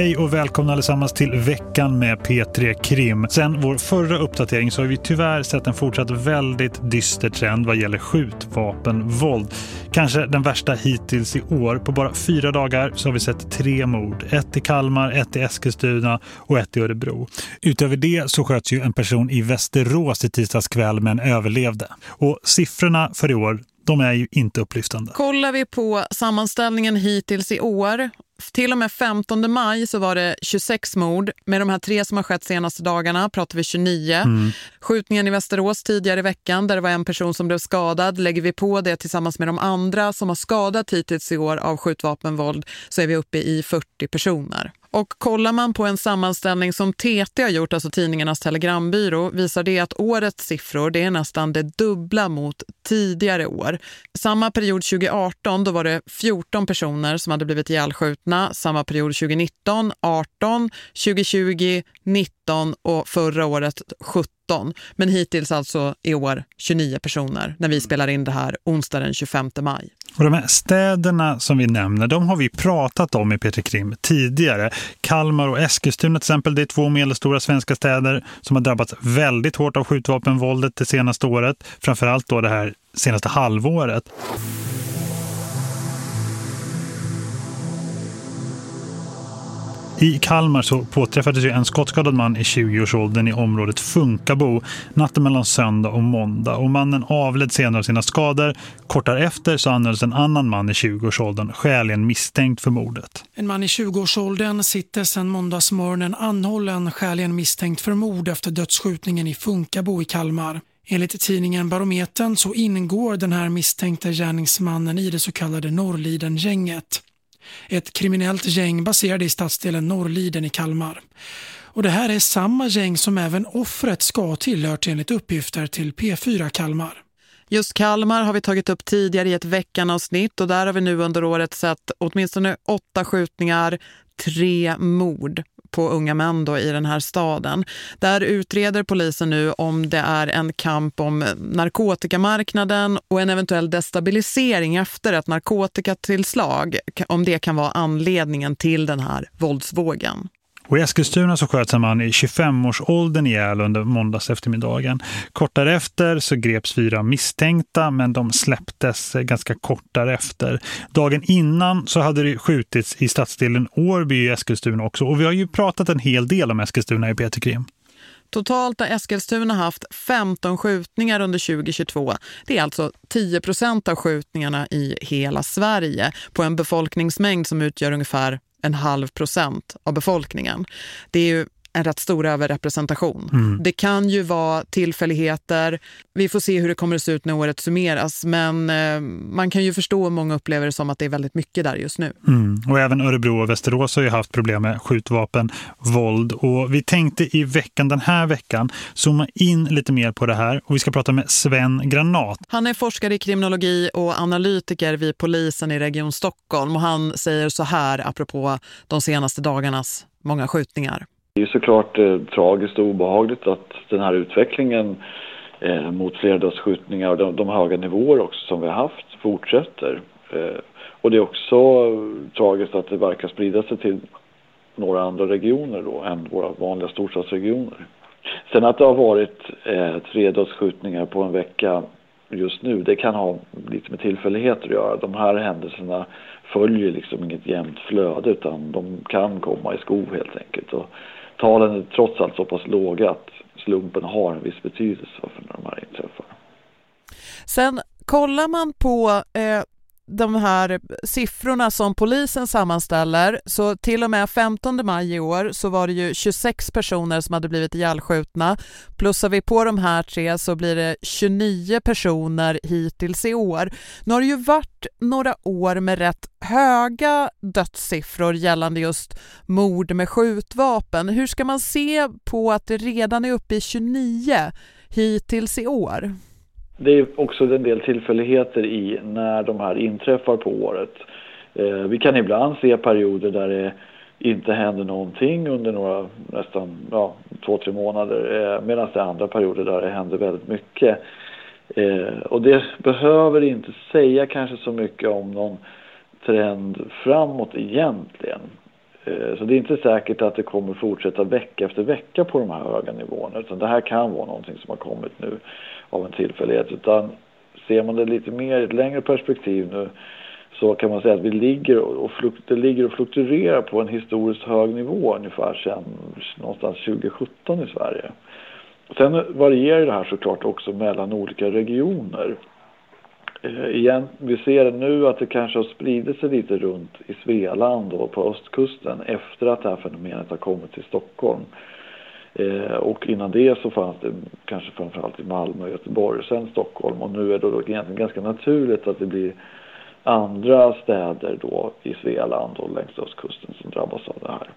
Hej och välkomna allesammans till veckan med P3 Krim. Sen vår förra uppdatering så har vi tyvärr sett en fortsatt väldigt dyster trend vad gäller skjutvapenvåld. Kanske den värsta hittills i år. På bara fyra dagar så har vi sett tre mord. Ett i Kalmar, ett i Eskilstuna och ett i Örebro. Utöver det så sköts ju en person i Västerås i tisdags kväll men överlevde. Och siffrorna för i år de är ju inte upplyftande. Kollar vi på sammanställningen hittills i år till och med 15 maj så var det 26 mord. Med de här tre som har skett senaste dagarna pratar vi 29. Mm. Skjutningen i Västerås tidigare i veckan där det var en person som blev skadad. Lägger vi på det tillsammans med de andra som har skadat hittills i år av skjutvapenvåld så är vi uppe i 40 personer. Och kollar man på en sammanställning som TT har gjort, alltså tidningarnas telegrambyrå, visar det att årets siffror det är nästan det dubbla mot tidigare år. Samma period 2018 då var det 14 personer som hade blivit ihjälskjutna. Samma period 2019 18, 2020 19 och förra året 17. Men hittills alltså i år 29 personer när vi spelar in det här onsdag den 25 maj. Och de här städerna som vi nämner, de har vi pratat om i Peter Krim tidigare. Kalmar och Eskilstuna till exempel, det är två medelstora svenska städer som har drabbats väldigt hårt av skjutvapenvåldet det senaste året. Framförallt då det här senaste halvåret. I Kalmar så påträffades ju en skottskadad man i 20-årsåldern i området Funkabo natten mellan söndag och måndag. Och mannen avled senare av sina skador. Kort därefter så anhölls en annan man i 20-årsåldern skäligen misstänkt för mordet. En man i 20-årsåldern sitter sedan måndagsmorgonen anhållen skäligen misstänkt för mord efter dödsskjutningen i Funkabo i Kalmar. Enligt tidningen Barometern så ingår den här misstänkte gärningsmannen i det så kallade Norrliden-gänget. Ett kriminellt gäng baserade i stadsdelen Norrliden i Kalmar. Och det här är samma gäng som även offret ska ha tillhört enligt uppgifter till P4 Kalmar. Just Kalmar har vi tagit upp tidigare i ett veckanavsnitt och där har vi nu under året sett åtminstone åtta skjutningar, tre mord på unga män då i den här staden. Där utreder polisen nu om det är en kamp om narkotikamarknaden och en eventuell destabilisering efter ett narkotikatillslag. Om det kan vara anledningen till den här våldsvågen. Och i Eskilstuna så sköts en man i 25-årsåldern ihjäl under måndags eftermiddagen. Kort därefter så greps fyra misstänkta men de släpptes ganska kort därefter. Dagen innan så hade det skjutits i stadsdelen Årby i Eskilstuna också. Och vi har ju pratat en hel del om Eskilstuna i Peter Krim. Totalt har Eskilstuna haft 15 skjutningar under 2022. Det är alltså 10 procent av skjutningarna i hela Sverige på en befolkningsmängd som utgör ungefär en halv procent av befolkningen. Det är ju en rätt stor överrepresentation. Mm. Det kan ju vara tillfälligheter. Vi får se hur det kommer att se ut när året summeras. Men eh, man kan ju förstå om många upplever det som att det är väldigt mycket där just nu. Mm. Och även Örebro och Västerås har ju haft problem med skjutvapen, våld. Och vi tänkte i veckan, den här veckan, zooma in lite mer på det här. Och vi ska prata med Sven Granat. Han är forskare i kriminologi och analytiker vid polisen i Region Stockholm. Och han säger så här apropå de senaste dagarnas många skjutningar. Det är såklart eh, tragiskt och obehagligt att den här utvecklingen eh, mot flerdödsskjutningar och de, de, höga nivåer också som vi har haft fortsätter. Eh, och det är också tragiskt att det verkar sprida sig till några andra regioner då än våra vanliga storstadsregioner. Sen att det har varit eh, tre dödsskjutningar på en vecka just nu, det kan ha lite med tillfälligheter att göra. De här händelserna följer liksom inget jämnt flöde utan de kan komma i skov helt enkelt. Och talen är trots allt så pass låga att slumpen har en viss betydelse för när de här inträffar. Sen kollar man på eh, de här siffrorna som polisen sammanställer så till och med 15 maj i år så var det ju 26 personer som hade blivit ihjälskjutna. Plussar vi på de här tre så blir det 29 personer hittills i år. Nu har det ju varit några år med rätt höga dödssiffror gällande just mord med skjutvapen. Hur ska man se på att det redan är uppe i 29 hittills i år? Det är också en del tillfälligheter i när de här inträffar på året. Eh, vi kan ibland se perioder där det inte händer någonting under några nästan ja, två, tre månader eh, medan det är andra perioder där det händer väldigt mycket. Eh, och det behöver inte säga kanske så mycket om någon trend framåt egentligen. Eh, så det är inte säkert att det kommer fortsätta vecka efter vecka på de här höga nivåerna utan det här kan vara någonting som har kommit nu av en tillfällighet. Utan ser man det lite mer i ett längre perspektiv nu så kan man säga att vi ligger och, det ligger och fluktuerar på en historiskt hög nivå ungefär sedan någonstans 2017 i Sverige. Sen varierar det här såklart också mellan olika regioner. Eh, igen, vi ser nu att det kanske har spridit sig lite runt i Svealand och på östkusten efter att det här fenomenet har kommit till Stockholm. Eh, och innan det så fanns det kanske framförallt i Malmö och Göteborg och sen Stockholm. Och nu är det då egentligen ganska naturligt att det blir andra städer då i Svealand och längs östkusten som drabbas av det här.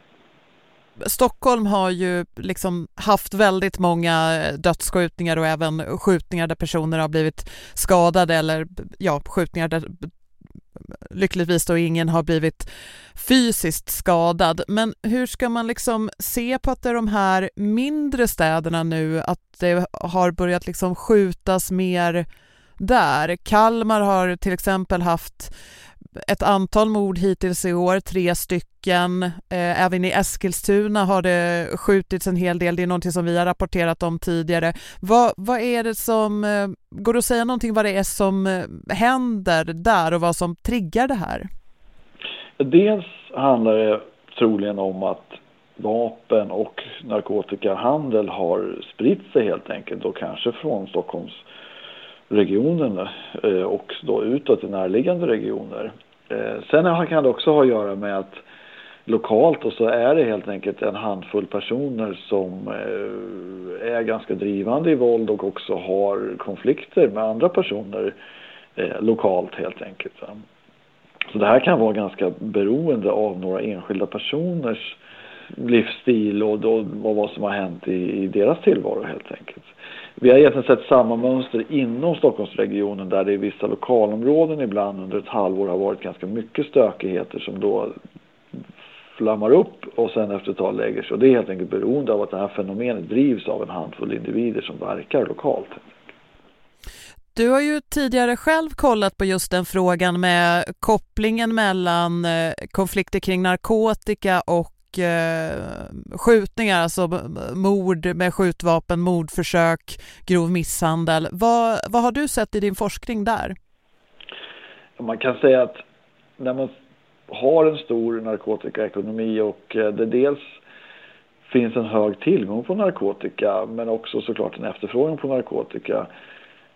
Stockholm har ju liksom haft väldigt många eh, dödsskjutningar och även skjutningar där personer har blivit skadade eller ja, skjutningar där lyckligtvis då ingen har blivit fysiskt skadad. Men hur ska man liksom se på att det är de här mindre städerna nu, att det har börjat liksom skjutas mer där? Kalmar har till exempel haft ett antal mord hittills i år, tre stycken. Eh, även i Eskilstuna har det skjutits en hel del. Det är någonting som vi har rapporterat om tidigare. Vad, vad är det som, eh, går det att säga någonting vad det är som eh, händer där och vad som triggar det här? Dels handlar det troligen om att vapen och narkotikahandel har spritt sig helt enkelt och kanske från Stockholms regionen eh, och då utåt i närliggande regioner. Eh, sen kan det också ha att göra med att lokalt och så är det helt enkelt en handfull personer som eh, är ganska drivande i våld och också har konflikter med andra personer lokalt helt enkelt. Så det här kan vara ganska beroende av några enskilda personers livsstil och, och vad som har hänt i, i deras tillvaro helt enkelt. Vi har egentligen sett samma mönster inom Stockholmsregionen där det i vissa lokalområden ibland under ett halvår har varit ganska mycket stökigheter som då flammar upp och sen efter ett tag lägger sig. Och det är helt enkelt beroende av att det här fenomenet drivs av en handfull individer som verkar lokalt. Du har ju tidigare själv kollat på just den frågan med kopplingen mellan eh, konflikter kring narkotika och eh, skjutningar, alltså mord med skjutvapen, mordförsök, grov misshandel. Vad, vad har du sett i din forskning där? Man kan säga att när man har en stor narkotikaekonomi och eh, det dels finns en hög tillgång på narkotika men också såklart en efterfrågan på narkotika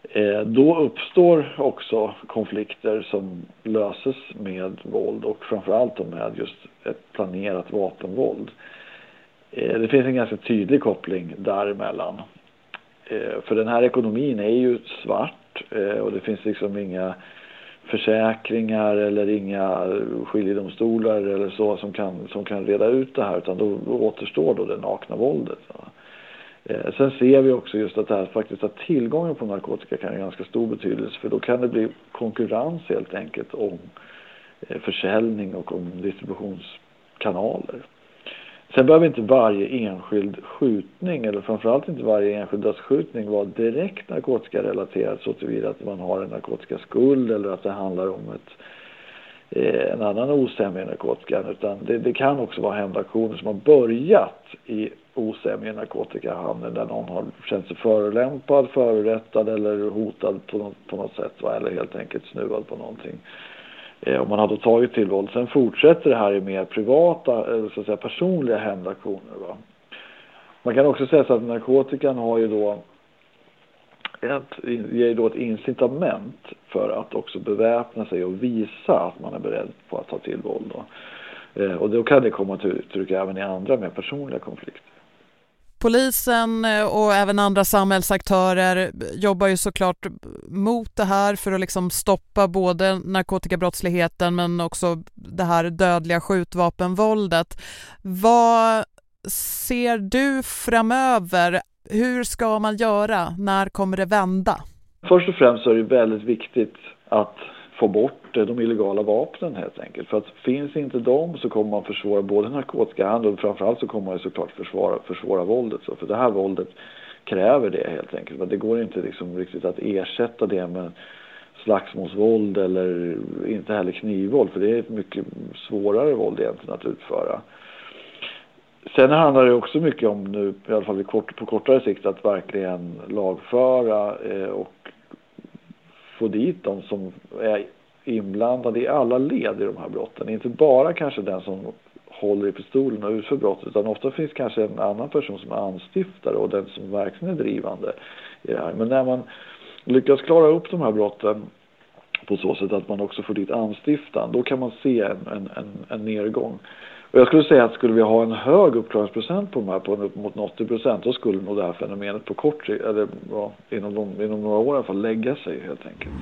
eh, då uppstår också konflikter som löses med våld och framförallt med just ett planerat vapenvåld. Eh, det finns en ganska tydlig koppling däremellan. Eh, för den här ekonomin är ju svart eh, och det finns liksom inga försäkringar eller inga skiljedomstolar eller så som kan, som kan reda ut det här utan då återstår då det nakna våldet. Sen ser vi också just att det här faktiskt att tillgången på narkotika kan ha ganska stor betydelse för då kan det bli konkurrens helt enkelt om Eh, försäljning och om distributionskanaler. Sen behöver inte varje enskild skjutning eller framförallt inte varje enskild dödsskjutning vara direkt narkotikarelaterad så tillvida att man har en narkotikaskuld eller att det handlar om ett, eh, en annan osämja i narkotikan utan det, det kan också vara hämndaktioner som har börjat i osämja i narkotikahandeln där någon har känt sig förolämpad, förorättad eller hotad på något, på något sätt va? eller helt enkelt snuvad på någonting. Eh, om man har då tagit till våld. Sen fortsätter det här i mer privata, eh, så att säga personliga hämndaktioner. Man kan också säga så att narkotikan har ju då ett, ger då ett incitament för att också beväpna sig och visa att man är beredd på att ta till våld. Då. Eh, och då kan det komma till uttryck även i andra mer personliga konflikter. Polisen eh, och även andra samhällsaktörer jobbar ju såklart mot det här för att liksom stoppa både narkotikabrottsligheten men också det här dödliga skjutvapenvåldet. Vad ser du framöver? Hur ska man göra? När kommer det vända? Först och främst är det väldigt viktigt att få bort eh, de illegala vapnen helt enkelt. För att finns inte de så kommer man försvåra både narkotikahandel och framförallt så kommer man såklart försvåra, försvåra våldet. Så för det här våldet kräver det helt enkelt. Men det går inte liksom riktigt att ersätta det med slagsmålsvåld eller inte heller knivvåld för det är ett mycket svårare våld egentligen att utföra. Sen handlar det också mycket om nu, i alla fall på kortare sikt, att verkligen lagföra eh, och få dit de som är inblandade i alla led i de här brotten. Inte bara kanske den som håller i pistolen och utför brottet utan ofta finns kanske en annan person som är anstiftare och den som verkligen är drivande i det här. Men när man lyckas klara upp de här brotten på så sätt att man också får dit anstiftan, då kan man se en, en, en, en nedgång. Och jag skulle säga att skulle vi ha en hög uppklaringsprocent på de här, på upp mot 80 procent, då skulle nog det här fenomenet på kort sikt, eller ja, inom, de, inom några år i alla fall, lägga sig helt enkelt.